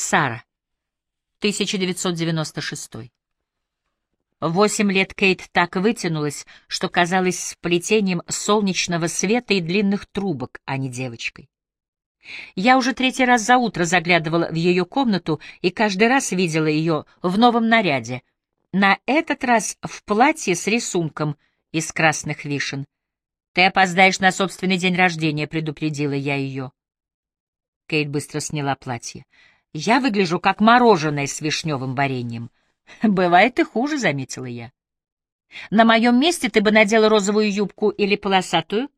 Сара. 1996. Восемь лет Кейт так вытянулась, что казалась сплетением солнечного света и длинных трубок, а не девочкой. Я уже третий раз за утро заглядывала в ее комнату и каждый раз видела ее в новом наряде, на этот раз в платье с рисунком из красных вишен. «Ты опоздаешь на собственный день рождения», — предупредила я ее. Кейт быстро сняла платье. «Я выгляжу как мороженое с вишневым вареньем». «Бывает и хуже», — заметила я. «На моем месте ты бы надела розовую юбку или полосатую?»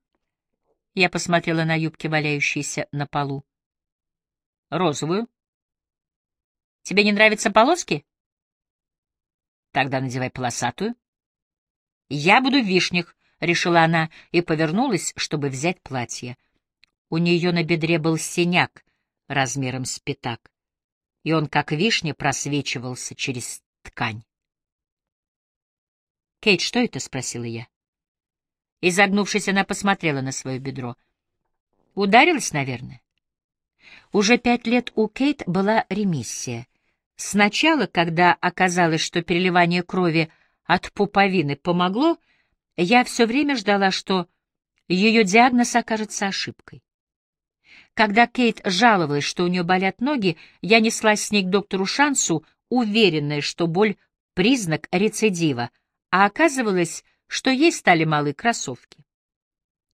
Я посмотрела на юбки, валяющиеся на полу. «Розовую». «Тебе не нравятся полоски?» «Тогда надевай полосатую». «Я буду в вишнях», — решила она и повернулась, чтобы взять платье. У нее на бедре был синяк размером с пятак, и он, как вишня, просвечивался через ткань. «Кейт, что это?» — спросила я. Изогнувшись, она посмотрела на свое бедро. Ударилась, наверное. Уже пять лет у Кейт была ремиссия. Сначала, когда оказалось, что переливание крови от пуповины помогло, я все время ждала, что ее диагноз окажется ошибкой. Когда Кейт жаловалась, что у нее болят ноги, я неслась с ней к доктору Шансу, уверенная, что боль — признак рецидива, а оказывалось, что ей стали малы кроссовки.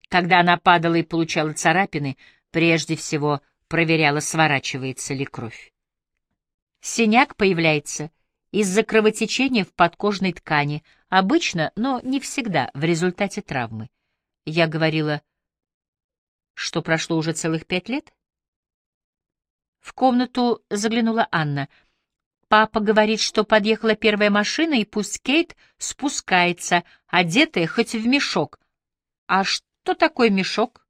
Когда она падала и получала царапины, прежде всего проверяла, сворачивается ли кровь. Синяк появляется из-за кровотечения в подкожной ткани, обычно, но не всегда, в результате травмы. Я говорила, что прошло уже целых пять лет? В комнату заглянула Анна. Папа говорит, что подъехала первая машина, и пусть Кейт спускается, одетая хоть в мешок. А что такое мешок?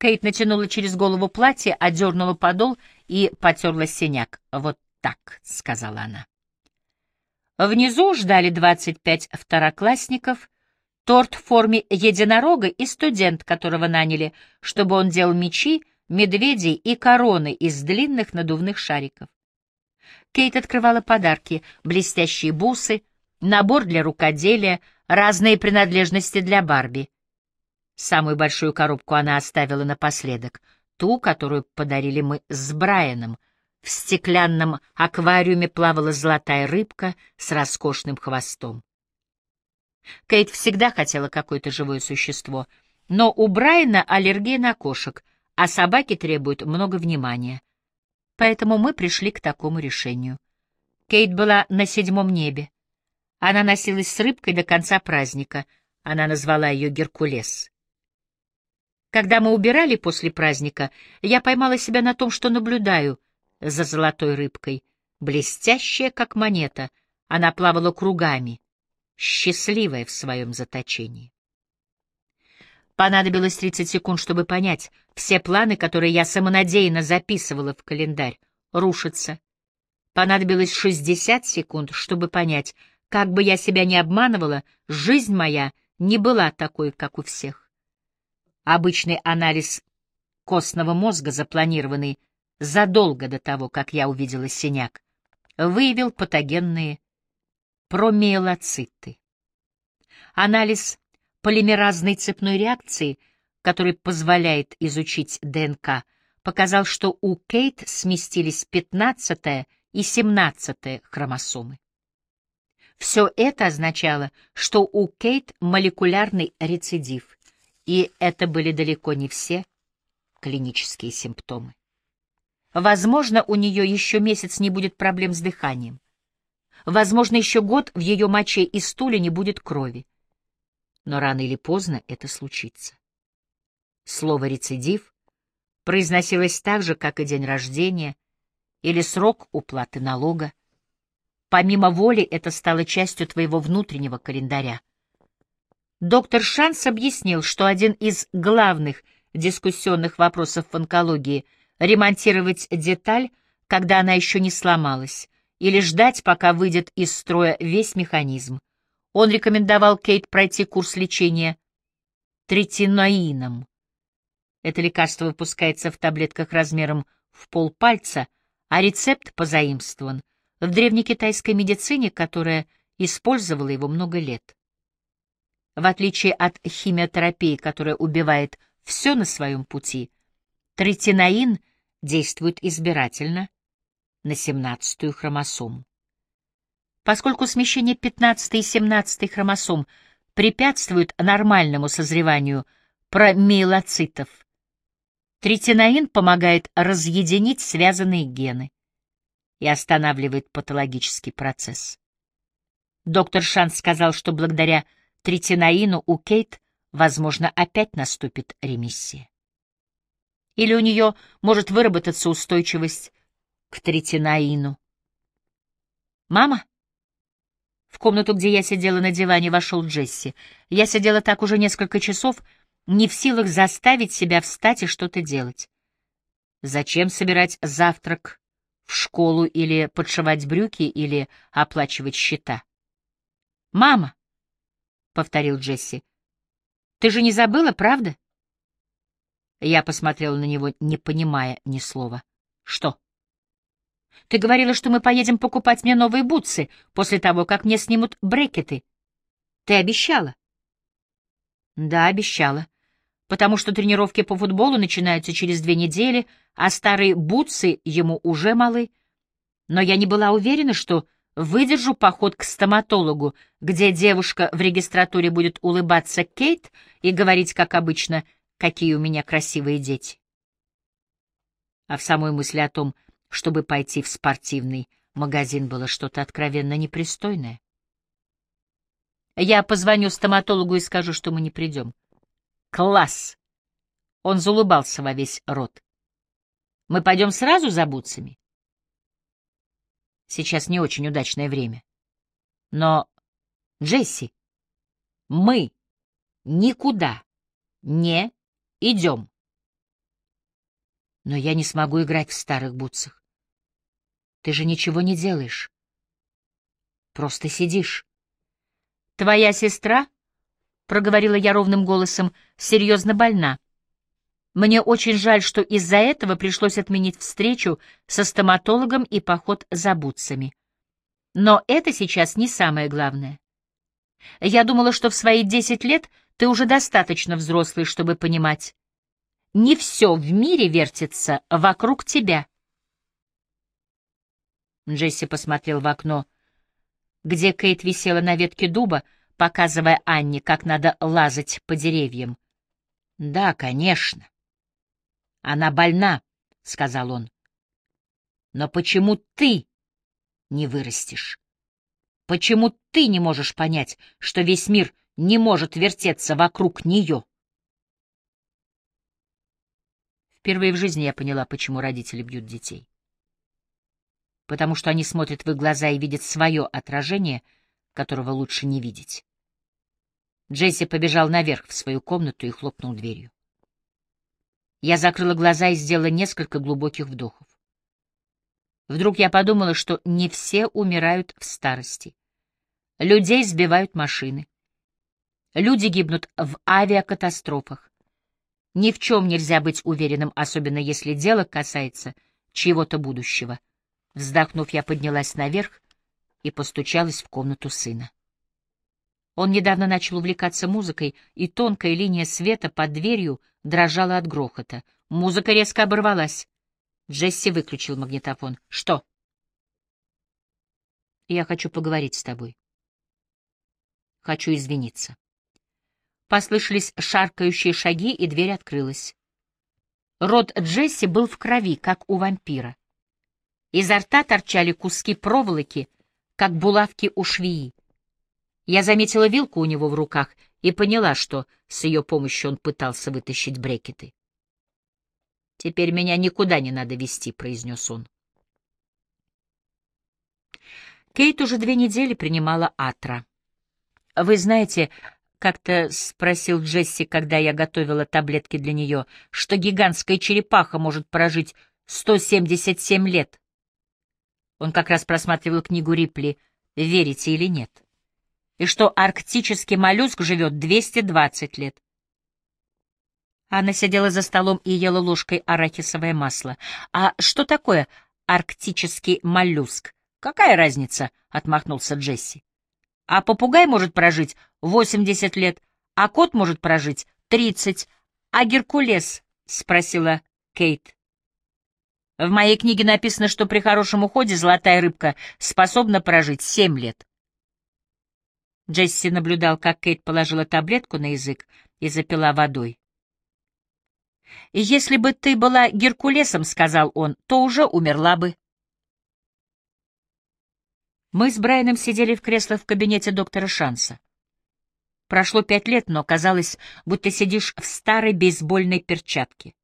Кейт натянула через голову платье, одернула подол и потерла синяк. «Вот так», — сказала она. Внизу ждали двадцать пять второклассников, торт в форме единорога и студент, которого наняли, чтобы он делал мечи, медведей и короны из длинных надувных шариков. Кейт открывала подарки, блестящие бусы, набор для рукоделия, разные принадлежности для Барби. Самую большую коробку она оставила напоследок, ту, которую подарили мы с Брайаном. В стеклянном аквариуме плавала золотая рыбка с роскошным хвостом. Кейт всегда хотела какое-то живое существо, но у Брайана аллергия на кошек, а собаки требуют много внимания. Поэтому мы пришли к такому решению. Кейт была на седьмом небе. Она носилась с рыбкой до конца праздника. Она назвала ее Геркулес. Когда мы убирали после праздника, я поймала себя на том, что наблюдаю за золотой рыбкой. Блестящая, как монета, она плавала кругами — счастливая в своем заточении. Понадобилось 30 секунд, чтобы понять, все планы, которые я самонадеянно записывала в календарь, рушатся. Понадобилось 60 секунд, чтобы понять, как бы я себя ни обманывала, жизнь моя не была такой, как у всех. Обычный анализ костного мозга, запланированный задолго до того, как я увидела синяк, выявил патогенные промиелоциты. Анализ полимеразной цепной реакции, который позволяет изучить ДНК, показал, что у Кейт сместились 15 и 17 хромосомы. Все это означало, что у Кейт молекулярный рецидив, и это были далеко не все клинические симптомы. Возможно, у нее еще месяц не будет проблем с дыханием. Возможно, еще год в ее моче и стуле не будет крови. Но рано или поздно это случится. Слово «рецидив» произносилось так же, как и день рождения или срок уплаты налога. Помимо воли это стало частью твоего внутреннего календаря. Доктор Шанс объяснил, что один из главных дискуссионных вопросов в онкологии — ремонтировать деталь, когда она еще не сломалась, или ждать, пока выйдет из строя весь механизм. Он рекомендовал Кейт пройти курс лечения третиноином. Это лекарство выпускается в таблетках размером в полпальца, а рецепт позаимствован в древнекитайской медицине, которая использовала его много лет. В отличие от химиотерапии, которая убивает все на своем пути, третинаин действует избирательно на 17-ю хромосому. Поскольку смещение 15 и 17 хромосом препятствует нормальному созреванию промиелоцитов, третинаин помогает разъединить связанные гены и останавливает патологический процесс. Доктор Шанс сказал, что благодаря третинаину у Кейт, возможно, опять наступит ремиссия. Или у нее может выработаться устойчивость к третинаину. «Мама?» В комнату, где я сидела на диване, вошел Джесси. Я сидела так уже несколько часов, не в силах заставить себя встать и что-то делать. Зачем собирать завтрак в школу или подшивать брюки или оплачивать счета? «Мама!» — повторил Джесси. «Ты же не забыла, правда?» Я посмотрела на него, не понимая ни слова. «Что?» «Ты говорила, что мы поедем покупать мне новые бутсы после того, как мне снимут брекеты. Ты обещала?» «Да, обещала. Потому что тренировки по футболу начинаются через две недели, а старые бутсы ему уже малы. Но я не была уверена, что выдержу поход к стоматологу, где девушка в регистратуре будет улыбаться Кейт и говорить, как обычно, какие у меня красивые дети. А в самой мысли о том, чтобы пойти в спортивный магазин, было что-то откровенно непристойное. Я позвоню стоматологу и скажу, что мы не придем. Класс! Он залыбался во весь рот. Мы пойдем сразу за бутсами? Сейчас не очень удачное время. Но, Джесси, мы никуда не идем. Но я не смогу играть в старых бутсах. Ты же ничего не делаешь. Просто сидишь. Твоя сестра, — проговорила я ровным голосом, — серьезно больна. Мне очень жаль, что из-за этого пришлось отменить встречу со стоматологом и поход за бутсами. Но это сейчас не самое главное. Я думала, что в свои десять лет ты уже достаточно взрослый, чтобы понимать. Не все в мире вертится вокруг тебя. Джесси посмотрел в окно, где Кейт висела на ветке дуба, показывая Анне, как надо лазать по деревьям. Да, конечно. Она больна, — сказал он. Но почему ты не вырастешь? Почему ты не можешь понять, что весь мир не может вертеться вокруг нее? Впервые в жизни я поняла, почему родители бьют детей. Потому что они смотрят в их глаза и видят свое отражение, которого лучше не видеть. Джесси побежал наверх в свою комнату и хлопнул дверью. Я закрыла глаза и сделала несколько глубоких вдохов. Вдруг я подумала, что не все умирают в старости. Людей сбивают машины. Люди гибнут в авиакатастрофах. Ни в чем нельзя быть уверенным, особенно если дело касается чьего-то будущего. Вздохнув, я поднялась наверх и постучалась в комнату сына. Он недавно начал увлекаться музыкой, и тонкая линия света под дверью дрожала от грохота. Музыка резко оборвалась. Джесси выключил магнитофон. «Что?» «Я хочу поговорить с тобой. Хочу извиниться». Послышались шаркающие шаги, и дверь открылась. Рот Джесси был в крови, как у вампира. Изо рта торчали куски проволоки, как булавки у швеи. Я заметила вилку у него в руках и поняла, что с ее помощью он пытался вытащить брекеты. «Теперь меня никуда не надо вести», — произнес он. Кейт уже две недели принимала атра. «Вы знаете, — как-то спросил Джесси, когда я готовила таблетки для нее, — что гигантская черепаха может прожить 177 лет?» Он как раз просматривал книгу Рипли «Верите или нет?» и что арктический моллюск живет 220 лет. Она сидела за столом и ела ложкой арахисовое масло. А что такое арктический моллюск. «Какая разница?» — отмахнулся Джесси. «А попугай может прожить 80 лет, а кот может прожить 30, а Геркулес?» — спросила Кейт. «В моей книге написано, что при хорошем уходе золотая рыбка способна прожить 7 лет». Джесси наблюдал, как Кейт положила таблетку на язык и запила водой. «Если бы ты была Геркулесом, — сказал он, — то уже умерла бы». Мы с Брайаном сидели в креслах в кабинете доктора Шанса. Прошло пять лет, но казалось, будто сидишь в старой бейсбольной перчатке.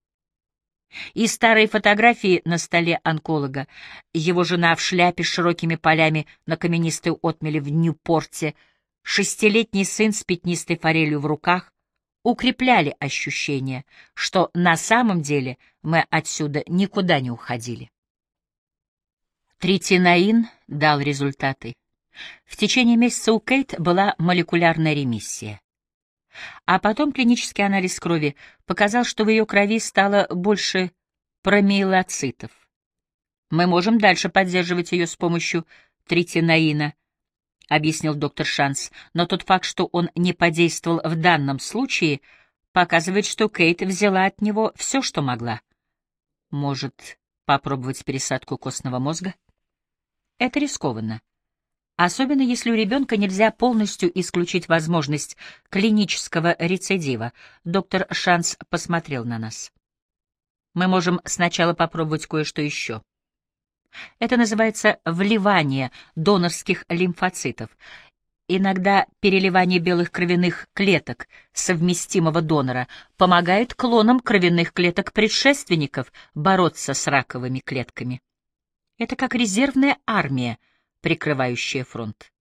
И старые фотографии на столе онколога, его жена в шляпе с широкими полями на каменистой отмеле в Ньюпорте, шестилетний сын с пятнистой форелью в руках, укрепляли ощущение, что на самом деле мы отсюда никуда не уходили. Тритинаин дал результаты. В течение месяца у Кейт была молекулярная ремиссия. А потом клинический анализ крови показал, что в ее крови стало больше промиелоцитов. Мы можем дальше поддерживать ее с помощью тритинаина, — объяснил доктор Шанс, но тот факт, что он не подействовал в данном случае, показывает, что Кейт взяла от него все, что могла. Может, попробовать пересадку костного мозга? Это рискованно. Особенно если у ребенка нельзя полностью исключить возможность клинического рецидива. Доктор Шанс посмотрел на нас. Мы можем сначала попробовать кое-что еще. Это называется вливание донорских лимфоцитов. Иногда переливание белых кровяных клеток совместимого донора помогает клонам кровяных клеток предшественников бороться с раковыми клетками. Это как резервная армия, прикрывающая фронт.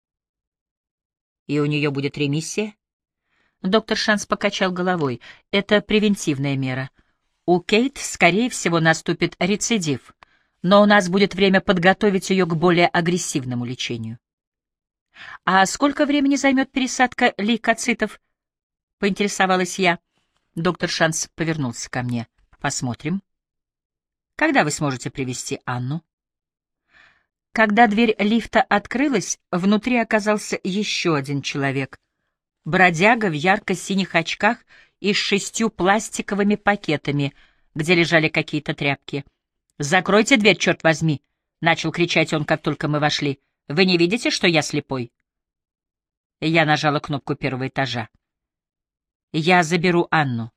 И у нее будет ремиссия? Доктор Шанс покачал головой. Это превентивная мера. У Кейт, скорее всего, наступит рецидив но у нас будет время подготовить ее к более агрессивному лечению. «А сколько времени займет пересадка лейкоцитов?» — поинтересовалась я. Доктор Шанс повернулся ко мне. «Посмотрим. Когда вы сможете привести Анну?» Когда дверь лифта открылась, внутри оказался еще один человек. Бродяга в ярко-синих очках и с шестью пластиковыми пакетами, где лежали какие-то тряпки — «Закройте дверь, черт возьми!» — начал кричать он, как только мы вошли. «Вы не видите, что я слепой?» Я нажала кнопку первого этажа. «Я заберу Анну.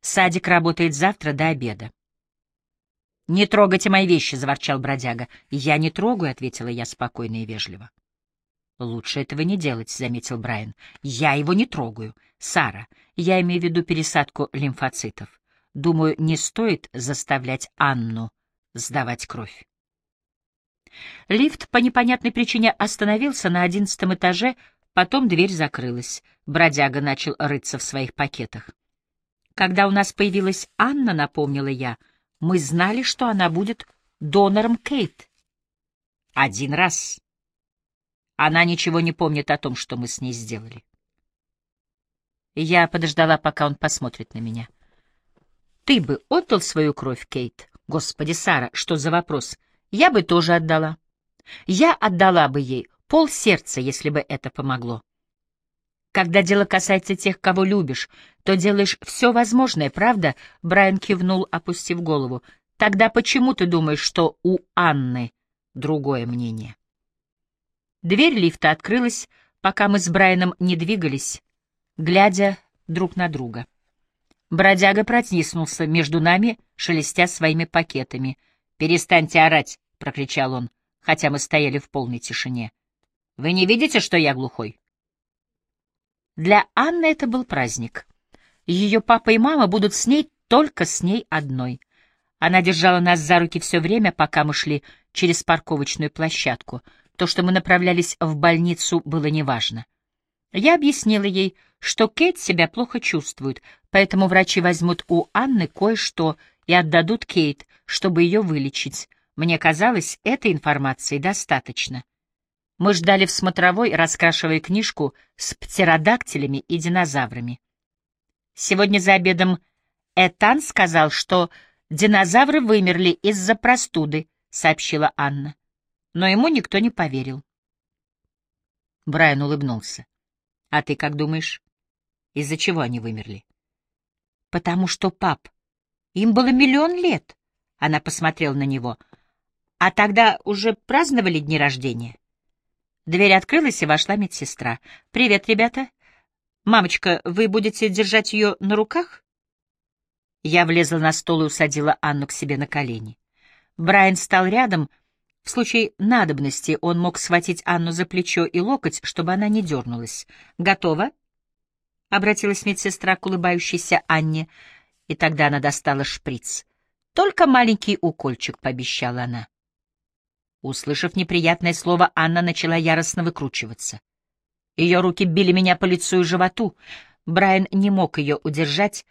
Садик работает завтра до обеда». «Не трогайте мои вещи!» — заворчал бродяга. «Я не трогаю», — ответила я спокойно и вежливо. «Лучше этого не делать», — заметил Брайан. «Я его не трогаю. Сара, я имею в виду пересадку лимфоцитов. Думаю, не стоит заставлять Анну сдавать кровь. Лифт по непонятной причине остановился на одиннадцатом этаже, потом дверь закрылась. Бродяга начал рыться в своих пакетах. Когда у нас появилась Анна, напомнила я, мы знали, что она будет донором Кейт. Один раз. Она ничего не помнит о том, что мы с ней сделали. Я подождала, пока он посмотрит на меня. Ты бы отдал свою кровь, Кейт? Господи, Сара, что за вопрос? Я бы тоже отдала. Я отдала бы ей пол сердца, если бы это помогло. Когда дело касается тех, кого любишь, то делаешь все возможное, правда? Брайан кивнул, опустив голову. Тогда почему ты думаешь, что у Анны другое мнение? Дверь лифта открылась, пока мы с Брайаном не двигались, глядя друг на друга. Бродяга протиснулся между нами, шелестя своими пакетами. «Перестаньте орать!» — прокричал он, хотя мы стояли в полной тишине. «Вы не видите, что я глухой?» Для Анны это был праздник. Ее папа и мама будут с ней только с ней одной. Она держала нас за руки все время, пока мы шли через парковочную площадку. То, что мы направлялись в больницу, было неважно. Я объяснила ей, что Кейт себя плохо чувствует, поэтому врачи возьмут у Анны кое-что и отдадут Кейт, чтобы ее вылечить. Мне казалось, этой информации достаточно. Мы ждали в смотровой, раскрашивая книжку с птеродактилями и динозаврами. Сегодня за обедом Этан сказал, что динозавры вымерли из-за простуды, сообщила Анна. Но ему никто не поверил. Брайан улыбнулся. «А ты как думаешь, из-за чего они вымерли?» «Потому что, пап, им было миллион лет», — она посмотрела на него. «А тогда уже праздновали дни рождения?» Дверь открылась, и вошла медсестра. «Привет, ребята. Мамочка, вы будете держать ее на руках?» Я влезла на стол и усадила Анну к себе на колени. Брайан стал рядом. В случае надобности он мог схватить Анну за плечо и локоть, чтобы она не дернулась. «Готово?» — обратилась медсестра к улыбающейся Анне, и тогда она достала шприц. «Только маленький укольчик», — пообещала она. Услышав неприятное слово, Анна начала яростно выкручиваться. Ее руки били меня по лицу и животу. Брайан не мог ее удержать.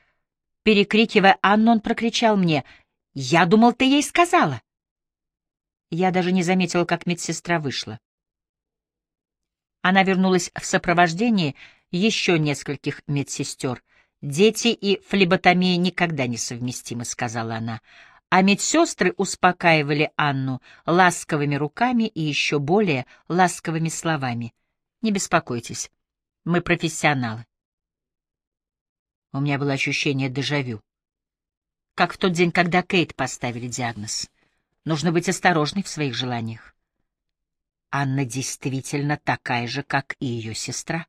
Перекрикивая Анну, он прокричал мне, «Я думал, ты ей сказала!» Я даже не заметила, как медсестра вышла. Она вернулась в сопровождении еще нескольких медсестер. «Дети и флеботомия никогда не совместимы», — сказала она а медсестры успокаивали Анну ласковыми руками и еще более ласковыми словами. «Не беспокойтесь, мы профессионалы». У меня было ощущение дежавю. Как в тот день, когда Кейт поставили диагноз. Нужно быть осторожной в своих желаниях. Анна действительно такая же, как и ее сестра.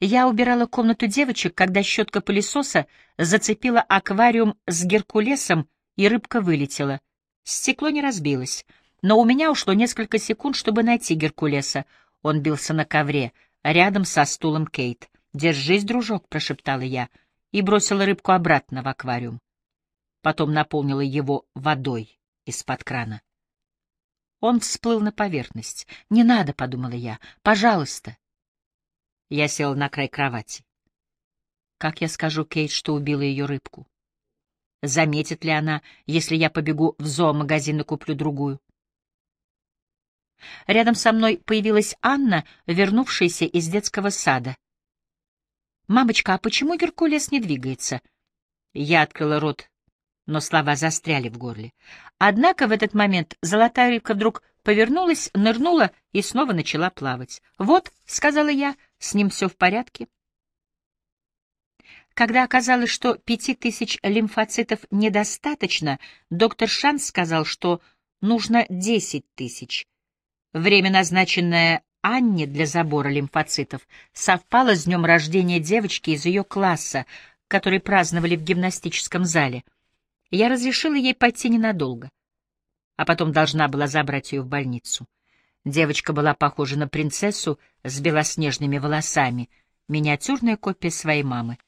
Я убирала комнату девочек, когда щетка пылесоса зацепила аквариум с геркулесом, и рыбка вылетела. Стекло не разбилось, но у меня ушло несколько секунд, чтобы найти Геркулеса. Он бился на ковре, рядом со стулом Кейт. «Держись, дружок», — прошептала я, и бросила рыбку обратно в аквариум. Потом наполнила его водой из-под крана. Он всплыл на поверхность. «Не надо», — подумала я, — «пожалуйста». Я сел на край кровати. Как я скажу Кейт, что убила ее рыбку? Заметит ли она, если я побегу в зоомагазин и куплю другую? Рядом со мной появилась Анна, вернувшаяся из детского сада. «Мамочка, а почему Геркулес не двигается?» Я открыла рот, но слова застряли в горле. Однако в этот момент золотая рыбка вдруг повернулась, нырнула и снова начала плавать. «Вот», — сказала я, — «с ним все в порядке». Когда оказалось, что пяти тысяч лимфоцитов недостаточно, доктор Шанс сказал, что нужно десять тысяч. Время, назначенное Анне для забора лимфоцитов, совпало с днем рождения девочки из ее класса, который праздновали в гимнастическом зале. Я разрешила ей пойти ненадолго а потом должна была забрать ее в больницу. Девочка была похожа на принцессу с белоснежными волосами, миниатюрная копия своей мамы.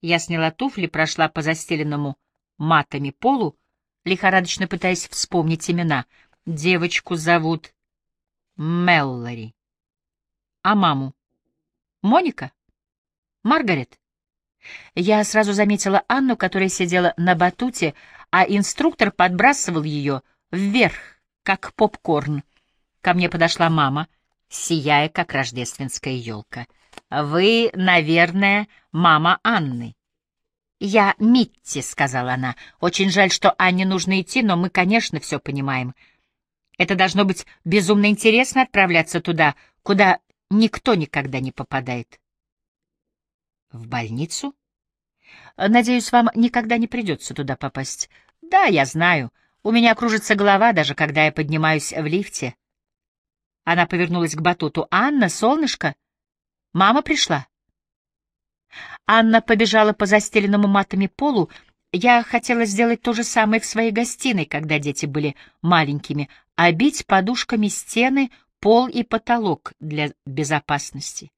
Я сняла туфли, прошла по застеленному матами полу, лихорадочно пытаясь вспомнить имена. Девочку зовут Меллори. А маму? Моника? Маргарет? Я сразу заметила Анну, которая сидела на батуте, а инструктор подбрасывал ее вверх, как попкорн. Ко мне подошла мама, сияя, как рождественская елка. «Вы, наверное, мама Анны». «Я Митти», — сказала она. «Очень жаль, что Анне нужно идти, но мы, конечно, все понимаем. Это должно быть безумно интересно отправляться туда, куда никто никогда не попадает». «В больницу?» «Надеюсь, вам никогда не придется туда попасть». «Да, я знаю. У меня кружится голова, даже когда я поднимаюсь в лифте». Она повернулась к батуту. «Анна, солнышко, мама пришла». Анна побежала по застеленному матами полу. Я хотела сделать то же самое в своей гостиной, когда дети были маленькими, обить подушками стены, пол и потолок для безопасности.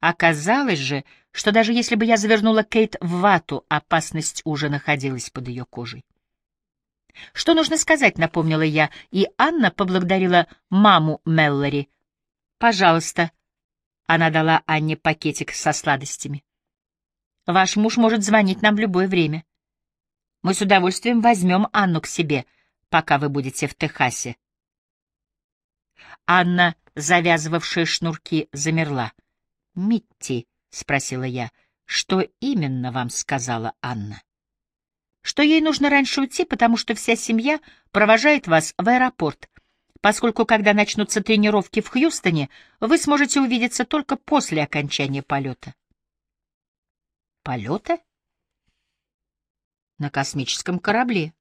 Оказалось же, что даже если бы я завернула Кейт в вату, опасность уже находилась под ее кожей. «Что нужно сказать?» — напомнила я, и Анна поблагодарила маму Меллори. «Пожалуйста». Она дала Анне пакетик со сладостями. «Ваш муж может звонить нам в любое время. Мы с удовольствием возьмем Анну к себе, пока вы будете в Техасе». Анна, завязывавшая шнурки, замерла. «Митти», — спросила я, — «что именно вам сказала Анна?» Что ей нужно раньше уйти, потому что вся семья провожает вас в аэропорт, поскольку когда начнутся тренировки в Хьюстоне, вы сможете увидеться только после окончания полета. Полета? На космическом корабле.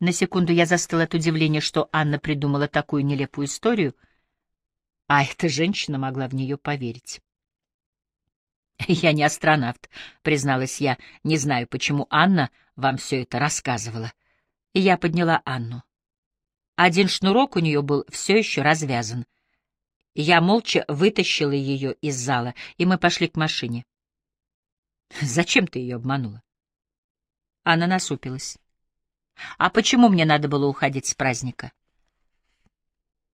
На секунду я застыл от удивления, что Анна придумала такую нелепую историю, а эта женщина могла в нее поверить. «Я не астронавт», — призналась я. «Не знаю, почему Анна вам все это рассказывала». И я подняла Анну. Один шнурок у нее был все еще развязан. Я молча вытащила ее из зала, и мы пошли к машине. «Зачем ты ее обманула?» Она насупилась. «А почему мне надо было уходить с праздника?»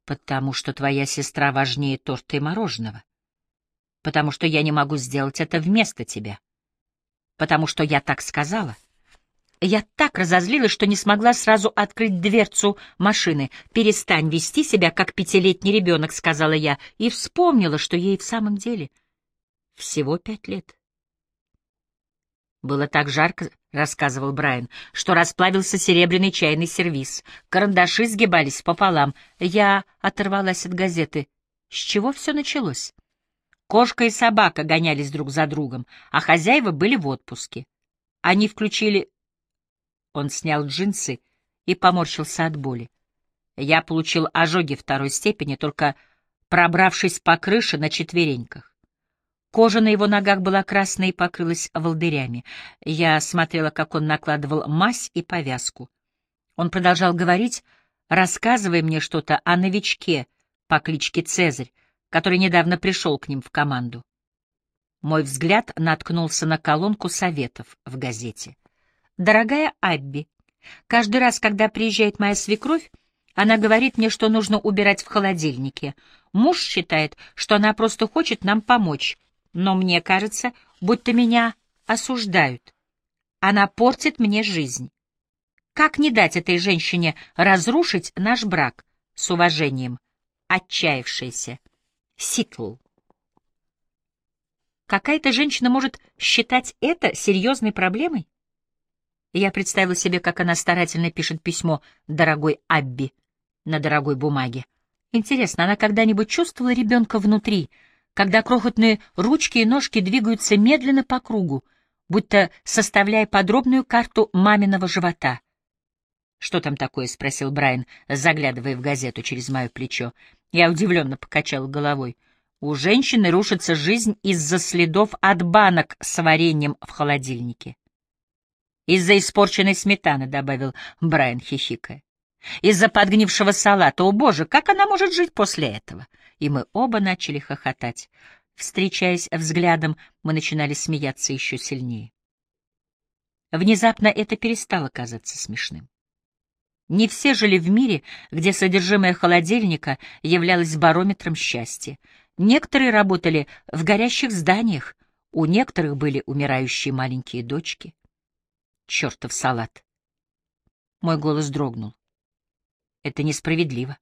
«Потому что твоя сестра важнее торта и мороженого. Потому что я не могу сделать это вместо тебя. Потому что я так сказала». Я так разозлилась, что не смогла сразу открыть дверцу машины. «Перестань вести себя, как пятилетний ребенок», — сказала я, и вспомнила, что ей в самом деле всего пять лет. Было так жарко, — рассказывал Брайан, — что расплавился серебряный чайный сервиз. Карандаши сгибались пополам. Я оторвалась от газеты. С чего все началось? Кошка и собака гонялись друг за другом, а хозяева были в отпуске. Они включили он снял джинсы и поморщился от боли. Я получил ожоги второй степени, только пробравшись по крыше на четвереньках. Кожа на его ногах была красной и покрылась волдырями. Я смотрела, как он накладывал мазь и повязку. Он продолжал говорить, рассказывая мне что-то о новичке по кличке Цезарь, который недавно пришел к ним в команду. Мой взгляд наткнулся на колонку советов в газете. «Дорогая Абби, каждый раз, когда приезжает моя свекровь, она говорит мне, что нужно убирать в холодильнике. Муж считает, что она просто хочет нам помочь, но мне кажется, будто меня осуждают. Она портит мне жизнь. Как не дать этой женщине разрушить наш брак? С уважением. Отчаявшаяся. Ситл. Какая-то женщина может считать это серьезной проблемой? Я представила себе, как она старательно пишет письмо «Дорогой Абби» на дорогой бумаге. Интересно, она когда-нибудь чувствовала ребенка внутри, когда крохотные ручки и ножки двигаются медленно по кругу, будто составляя подробную карту маминого живота? «Что там такое?» — спросил Брайан, заглядывая в газету через мое плечо. Я удивленно покачал головой. У женщины рушится жизнь из-за следов от банок с вареньем в холодильнике. Из-за испорченной сметаны, — добавил Брайан, хихикая. Из-за подгнившего салата. О, боже, как она может жить после этого? И мы оба начали хохотать. Встречаясь взглядом, мы начинали смеяться еще сильнее. Внезапно это перестало казаться смешным. Не все жили в мире, где содержимое холодильника являлось барометром счастья. Некоторые работали в горящих зданиях, у некоторых были умирающие маленькие дочки чертов салат. Мой голос дрогнул. Это несправедливо.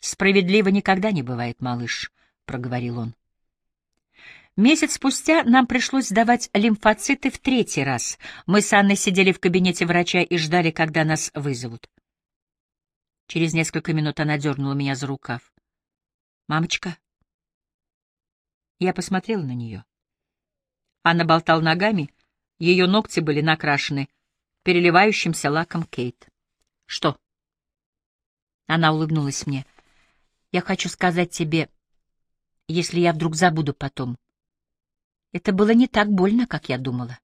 Справедливо никогда не бывает, малыш, проговорил он. Месяц спустя нам пришлось сдавать лимфоциты в третий раз. Мы с Анной сидели в кабинете врача и ждали, когда нас вызовут. Через несколько минут она дернула меня за рукав. «Мамочка?» Я посмотрела на нее. Анна болтал ногами, ее ногти были накрашены переливающимся лаком Кейт. «Что?» Она улыбнулась мне. «Я хочу сказать тебе, если я вдруг забуду потом. Это было не так больно, как я думала».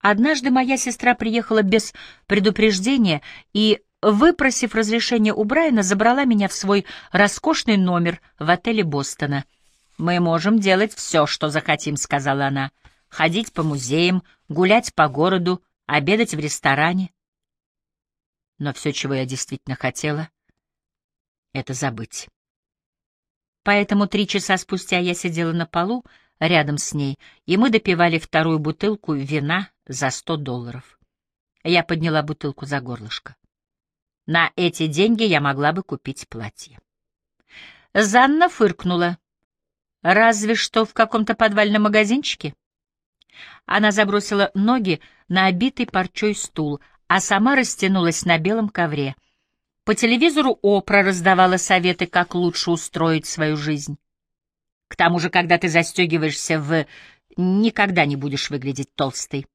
Однажды моя сестра приехала без предупреждения и, выпросив разрешение у Брайана, забрала меня в свой роскошный номер в отеле Бостона. «Мы можем делать все, что захотим», — сказала она ходить по музеям, гулять по городу, обедать в ресторане. Но все, чего я действительно хотела, — это забыть. Поэтому три часа спустя я сидела на полу рядом с ней, и мы допивали вторую бутылку вина за сто долларов. Я подняла бутылку за горлышко. На эти деньги я могла бы купить платье. Занна фыркнула. «Разве что в каком-то подвальном магазинчике?» Она забросила ноги на обитый парчой стул, а сама растянулась на белом ковре. По телевизору Опра раздавала советы, как лучше устроить свою жизнь. К тому же, когда ты застегиваешься в... никогда не будешь выглядеть толстой.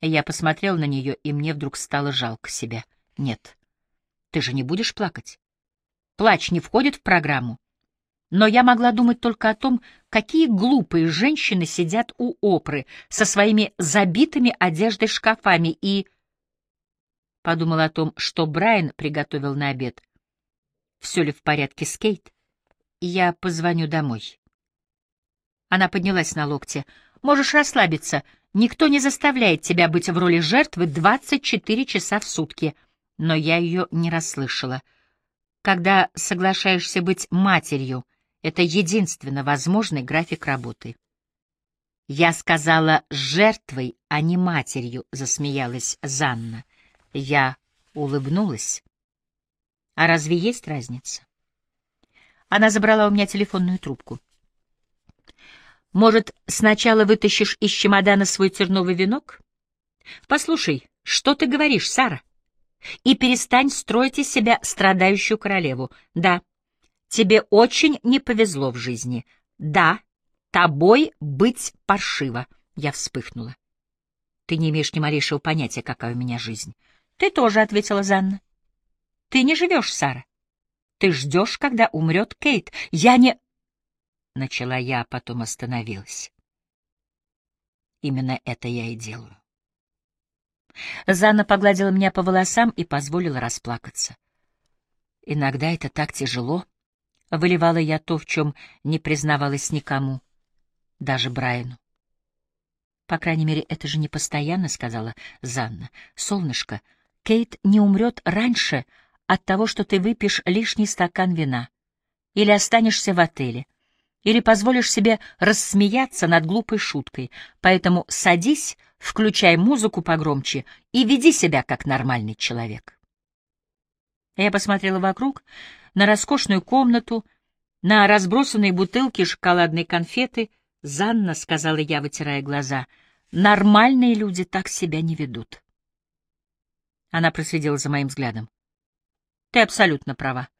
Я посмотрел на нее, и мне вдруг стало жалко себя. Нет, ты же не будешь плакать. Плач не входит в программу. Но я могла думать только о том, какие глупые женщины сидят у Опры со своими забитыми одеждой шкафами и... Подумала о том, что Брайан приготовил на обед. Все ли в порядке с Кейт? Я позвоню домой. Она поднялась на локте. Можешь расслабиться. Никто не заставляет тебя быть в роли жертвы 24 часа в сутки. Но я ее не расслышала. Когда соглашаешься быть матерью — это единственно возможный график работы. Я сказала жертвой, а не матерью, засмеялась Занна. Я улыбнулась. А разве есть разница? Она забрала у меня телефонную трубку. Может, сначала вытащишь из чемодана свой терновый венок? Послушай, что ты говоришь, Сара? И перестань строить из себя страдающую королеву. Да, Тебе очень не повезло в жизни. Да, тобой быть паршиво. Я вспыхнула. Ты не имеешь ни малейшего понятия, какая у меня жизнь. Ты тоже, — ответила Занна. Ты не живешь, Сара. Ты ждешь, когда умрет Кейт. Я не... Начала я, а потом остановилась. Именно это я и делаю. Занна погладила меня по волосам и позволила расплакаться. Иногда это так тяжело. Выливала я то, в чем не признавалась никому, даже Брайану. «По крайней мере, это же не постоянно», — сказала Занна. «Солнышко, Кейт не умрет раньше от того, что ты выпьешь лишний стакан вина, или останешься в отеле, или позволишь себе рассмеяться над глупой шуткой. Поэтому садись, включай музыку погромче и веди себя как нормальный человек». Я посмотрела вокруг, на роскошную комнату, на разбросанные бутылки шоколадной конфеты. «Занна», — сказала я, вытирая глаза, — «нормальные люди так себя не ведут». Она проследила за моим взглядом. «Ты абсолютно права».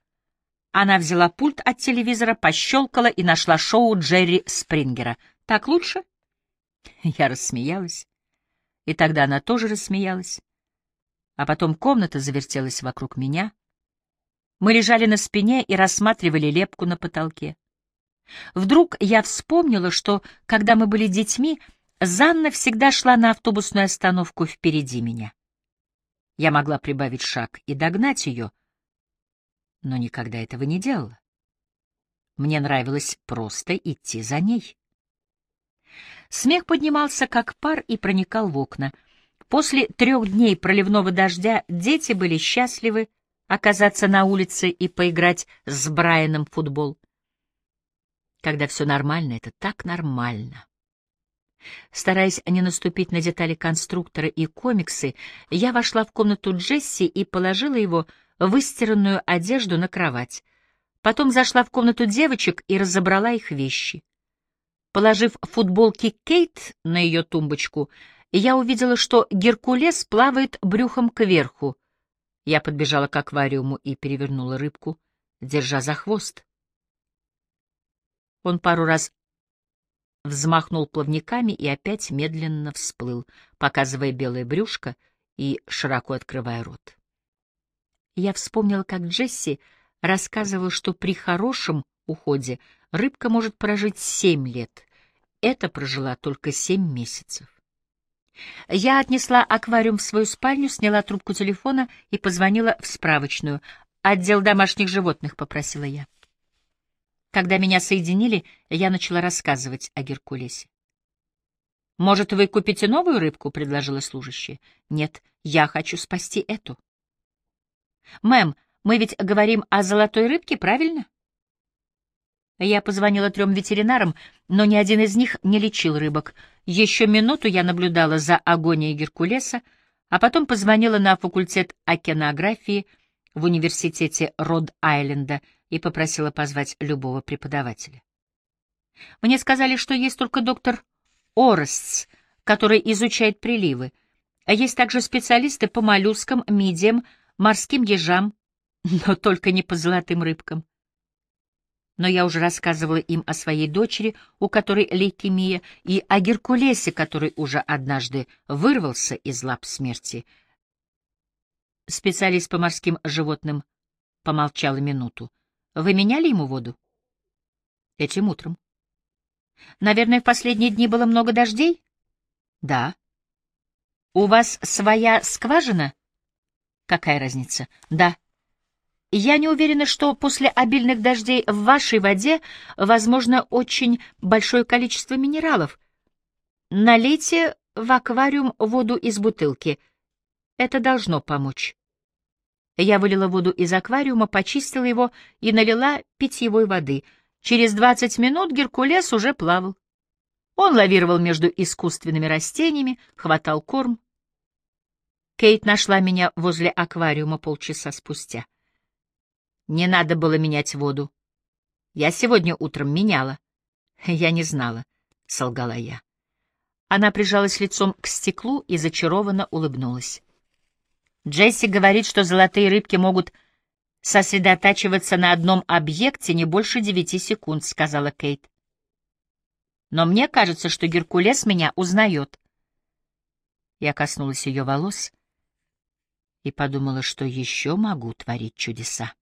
Она взяла пульт от телевизора, пощелкала и нашла шоу Джерри Спрингера. «Так лучше?» Я рассмеялась. И тогда она тоже рассмеялась. А потом комната завертелась вокруг меня — мы лежали на спине и рассматривали лепку на потолке. Вдруг я вспомнила, что, когда мы были детьми, Занна всегда шла на автобусную остановку впереди меня. Я могла прибавить шаг и догнать ее, но никогда этого не делала. Мне нравилось просто идти за ней. Смех поднимался, как пар, и проникал в окна. После трех дней проливного дождя дети были счастливы, оказаться на улице и поиграть с Брайаном в футбол. Когда все нормально, это так нормально. Стараясь не наступить на детали конструктора и комиксы, я вошла в комнату Джесси и положила его выстиранную одежду на кровать. Потом зашла в комнату девочек и разобрала их вещи. Положив футболки Кейт на ее тумбочку, я увидела, что Геркулес плавает брюхом кверху, я подбежала к аквариуму и перевернула рыбку, держа за хвост. Он пару раз взмахнул плавниками и опять медленно всплыл, показывая белое брюшко и широко открывая рот. Я вспомнила, как Джесси рассказывал, что при хорошем уходе рыбка может прожить семь лет. Это прожила только семь месяцев. Я отнесла аквариум в свою спальню, сняла трубку телефона и позвонила в справочную. «Отдел домашних животных», — попросила я. Когда меня соединили, я начала рассказывать о Геркулесе. «Может, вы купите новую рыбку?» — предложила служащая. «Нет, я хочу спасти эту». «Мэм, мы ведь говорим о золотой рыбке, правильно?» Я позвонила трем ветеринарам, но ни один из них не лечил рыбок. Еще минуту я наблюдала за агонией Геркулеса, а потом позвонила на факультет океанографии в университете Род-Айленда и попросила позвать любого преподавателя. Мне сказали, что есть только доктор Орестс, который изучает приливы. А есть также специалисты по моллюскам, мидиям, морским ежам, но только не по золотым рыбкам. Но я уже рассказывала им о своей дочери, у которой лейкемия, и о Геркулесе, который уже однажды вырвался из лап смерти. Специалист по морским животным помолчала минуту. Вы меняли ему воду? Этим утром. Наверное, в последние дни было много дождей? Да. У вас своя скважина? Какая разница? Да. Я не уверена, что после обильных дождей в вашей воде возможно очень большое количество минералов. Налейте в аквариум воду из бутылки. Это должно помочь. Я вылила воду из аквариума, почистила его и налила питьевой воды. Через двадцать минут Геркулес уже плавал. Он лавировал между искусственными растениями, хватал корм. Кейт нашла меня возле аквариума полчаса спустя. Не надо было менять воду. Я сегодня утром меняла. Я не знала, — солгала я. Она прижалась лицом к стеклу и зачарованно улыбнулась. Джесси говорит, что золотые рыбки могут сосредотачиваться на одном объекте не больше девяти секунд, — сказала Кейт. Но мне кажется, что Геркулес меня узнает. Я коснулась ее волос и подумала, что еще могу творить чудеса.